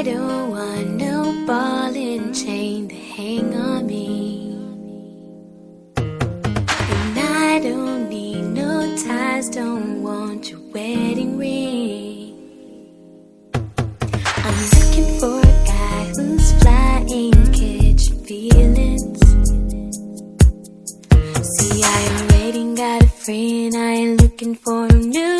I don't want no ball and chain to hang on me. And I don't need no ties, don't want your wedding ring. I'm looking for a guy who's flying, catch your feelings. See, I already got a friend, I ain't looking for a new.